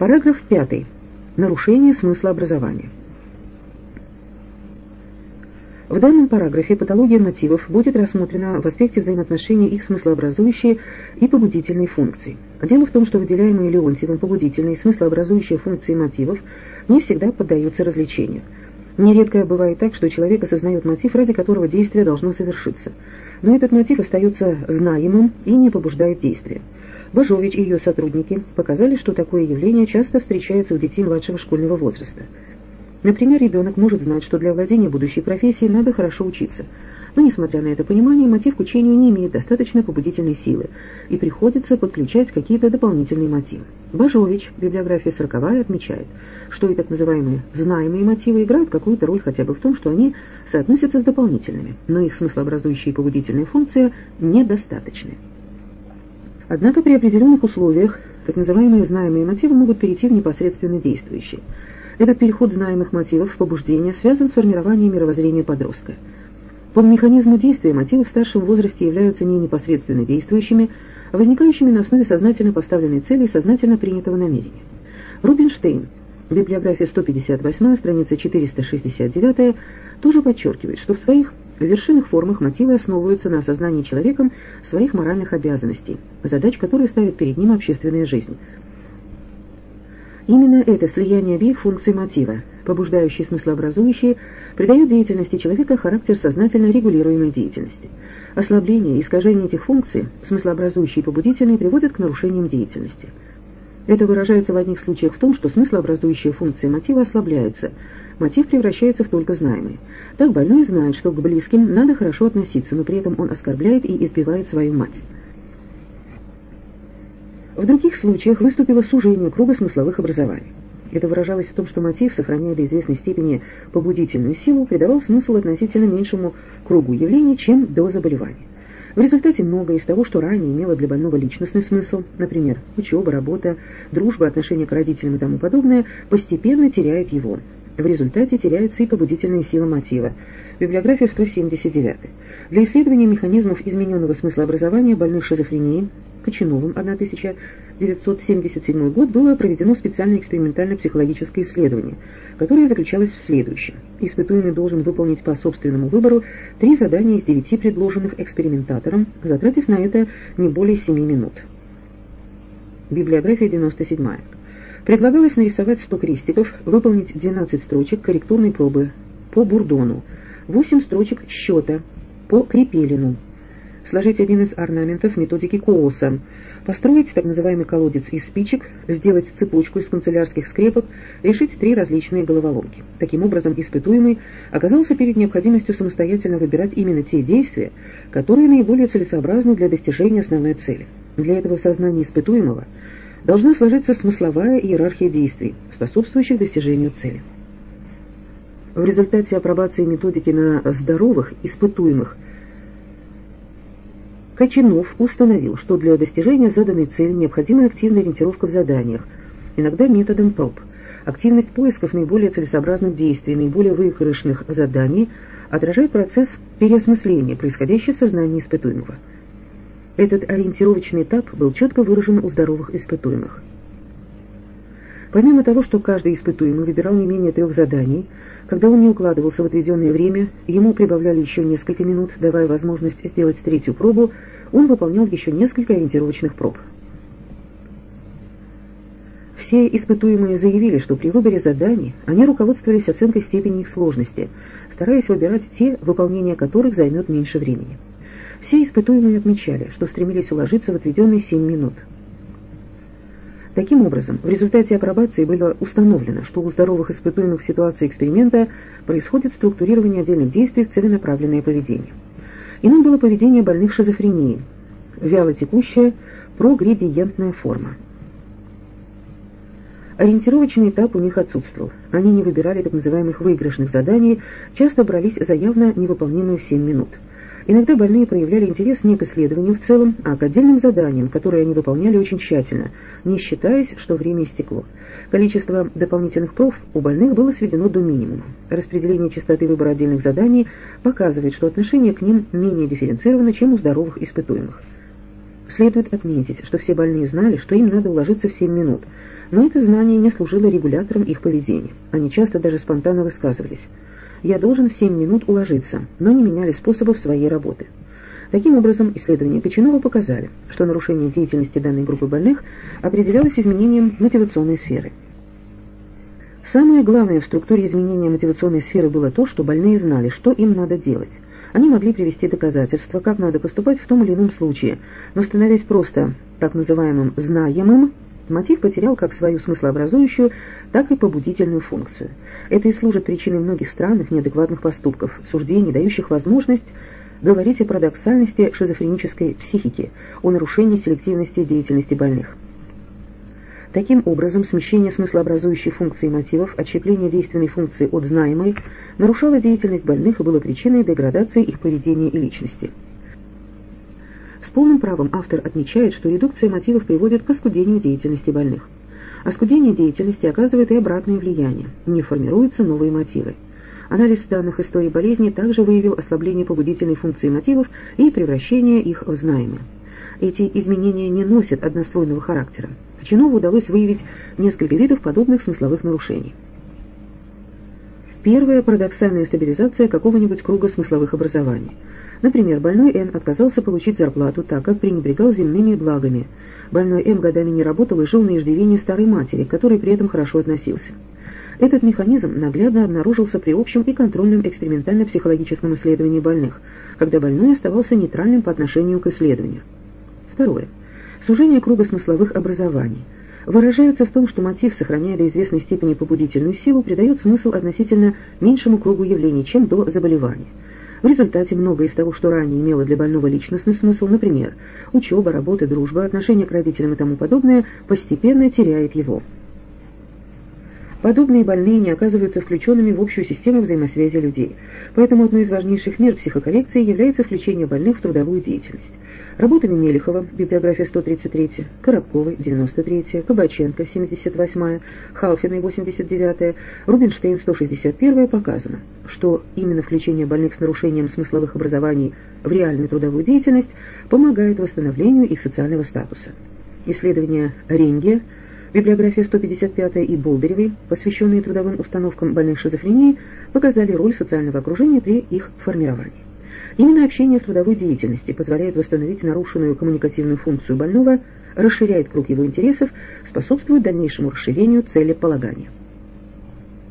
Параграф 5. Нарушение смысла образования. В данном параграфе патология мотивов будет рассмотрена в аспекте взаимоотношений их смыслообразующей и побудительной функций. Дело в том, что выделяемые Леонтьевым побудительные и смыслообразующие функции мотивов не всегда поддаются различению. Нередко бывает так, что человек осознает мотив, ради которого действие должно совершиться, но этот мотив остается знаемым и не побуждает действия. Бажович и ее сотрудники показали, что такое явление часто встречается у детей младшего школьного возраста – Например, ребенок может знать, что для владения будущей профессией надо хорошо учиться, но, несмотря на это понимание, мотив к учению не имеет достаточно побудительной силы, и приходится подключать какие-то дополнительные мотивы. Бажович, библиография сороковая, отмечает, что и так называемые «знаемые мотивы» играют какую-то роль хотя бы в том, что они соотносятся с дополнительными, но их смыслообразующие побудительные функции недостаточны. Однако при определенных условиях так называемые знаемые мотивы могут перейти в непосредственно действующие – этот переход знаемых мотивов в побуждение связан с формированием мировоззрения подростка. По механизму действия мотивы в старшем возрасте являются не непосредственно действующими, а возникающими на основе сознательно поставленной цели и сознательно принятого намерения. Рубинштейн, библиография 158, страница 469, тоже подчеркивает, что в своих вершинных формах мотивы основываются на осознании человеком своих моральных обязанностей, задач, которые ставит перед ним общественная жизнь – Именно это слияние обеих функций мотива, побуждающие смыслообразующие, придает деятельности человека характер сознательно регулируемой деятельности. Ослабление и искажение этих функций, смыслообразующие и побудительные, приводят к нарушениям деятельности. Это выражается в одних случаях в том, что смыслообразующие функции мотива ослабляются, мотив превращается в только знаемый. Так больной знает, что к близким надо хорошо относиться, но при этом он оскорбляет и избивает свою мать. В других случаях выступило сужение круга смысловых образований. Это выражалось в том, что мотив, сохраняя до известной степени побудительную силу, придавал смысл относительно меньшему кругу явлений, чем до заболевания. В результате многое из того, что ранее имело для больного личностный смысл, например, учеба, работа, дружба, отношение к родителям и тому подобное, постепенно теряет его. В результате теряется и побудительная сила мотива. Библиография 179. Для исследования механизмов измененного смысла образования больных шизофренией Кочановым 1977 год было проведено специальное экспериментально-психологическое исследование, которое заключалось в следующем. Испытуемый должен выполнить по собственному выбору три задания из девяти предложенных экспериментатором, затратив на это не более семи минут. Библиография 97. Предлагалось нарисовать 100 крестиков, выполнить 12 строчек корректурной пробы по бурдону, 8 строчек счета по крепелину, сложить один из орнаментов методики Кооса, построить так называемый колодец из спичек, сделать цепочку из канцелярских скрепок, решить три различные головоломки. Таким образом, испытуемый оказался перед необходимостью самостоятельно выбирать именно те действия, которые наиболее целесообразны для достижения основной цели. Для этого в сознании испытуемого должна сложиться смысловая иерархия действий, способствующих достижению цели. В результате апробации методики на здоровых испытуемых – Кочанов установил, что для достижения заданной цели необходима активная ориентировка в заданиях, иногда методом проб. Активность поисков наиболее целесообразных действий, наиболее выигрышных заданий отражает процесс переосмысления, происходящий в сознании испытуемого. Этот ориентировочный этап был четко выражен у здоровых испытуемых. Помимо того, что каждый испытуемый выбирал не менее трех заданий, когда он не укладывался в отведенное время, ему прибавляли еще несколько минут, давая возможность сделать третью пробу, он выполнял еще несколько ориентировочных проб. Все испытуемые заявили, что при выборе заданий они руководствовались оценкой степени их сложности, стараясь выбирать те, выполнение которых займет меньше времени. Все испытуемые отмечали, что стремились уложиться в отведенные 7 минут – Таким образом, в результате апробации было установлено, что у здоровых испытуемых в ситуации эксперимента происходит структурирование отдельных действий в целенаправленное поведение. Иным было поведение больных шизофренией, вялотекущая прогредиентная форма. Ориентировочный этап у них отсутствовал. Они не выбирали так называемых выигрышных заданий, часто брались за явно невыполнимую в 7 минут – Иногда больные проявляли интерес не к исследованию в целом, а к отдельным заданиям, которые они выполняли очень тщательно, не считаясь, что время истекло. Количество дополнительных проб у больных было сведено до минимума. Распределение частоты выбора отдельных заданий показывает, что отношение к ним менее дифференцировано, чем у здоровых испытуемых. Следует отметить, что все больные знали, что им надо уложиться в 7 минут, но это знание не служило регулятором их поведения. Они часто даже спонтанно высказывались «я должен в 7 минут уложиться», но не меняли способов своей работы. Таким образом, исследования Печенова показали, что нарушение деятельности данной группы больных определялось изменением мотивационной сферы. Самое главное в структуре изменения мотивационной сферы было то, что больные знали, что им надо делать. Они могли привести доказательства, как надо поступать в том или ином случае, но становясь просто так называемым «знаемым», мотив потерял как свою смыслообразующую, так и побудительную функцию. Это и служит причиной многих странных неадекватных поступков, суждений, дающих возможность говорить о парадоксальности шизофренической психики, о нарушении селективности деятельности больных. Таким образом, смещение смыслообразующей функции мотивов, отщепление действенной функции от знаемой, нарушало деятельность больных и было причиной деградации их поведения и личности. С полным правом автор отмечает, что редукция мотивов приводит к оскудению деятельности больных. Оскудение деятельности оказывает и обратное влияние, не формируются новые мотивы. Анализ данных истории болезни также выявил ослабление побудительной функции мотивов и превращение их в знаемые. Эти изменения не носят однослойного характера. Кочанову удалось выявить несколько видов подобных смысловых нарушений. Первая – парадоксальная стабилизация какого-нибудь круга смысловых образований. Например, больной Н отказался получить зарплату, так как пренебрегал земными благами. Больной М годами не работал и жил на иждивении старой матери, к которой при этом хорошо относился. Этот механизм наглядно обнаружился при общем и контрольном экспериментально-психологическом исследовании больных, когда больной оставался нейтральным по отношению к исследованию. Второе. Сужение круга смысловых образований выражается в том, что мотив, сохраняя до известной степени побудительную силу, придает смысл относительно меньшему кругу явлений, чем до заболевания. В результате многое из того, что ранее имело для больного личностный смысл, например, учеба, работа, дружба, отношение к родителям и тому подобное, постепенно теряет его. Подобные больные не оказываются включенными в общую систему взаимосвязи людей. Поэтому одной из важнейших мер психокоррекции является включение больных в трудовую деятельность. Работами Мелехова, библиография 133, Коробковой, 93, Кабаченко, 78, Халфиной, 89, Рубинштейн, 161 показано, что именно включение больных с нарушением смысловых образований в реальную трудовую деятельность помогает восстановлению их социального статуса. Исследования Ренге, библиография 155 и Болдыревой, посвященные трудовым установкам больных шизофрении, показали роль социального окружения при их формировании. Именно общение в трудовой деятельности позволяет восстановить нарушенную коммуникативную функцию больного, расширяет круг его интересов, способствует дальнейшему расширению целеполагания.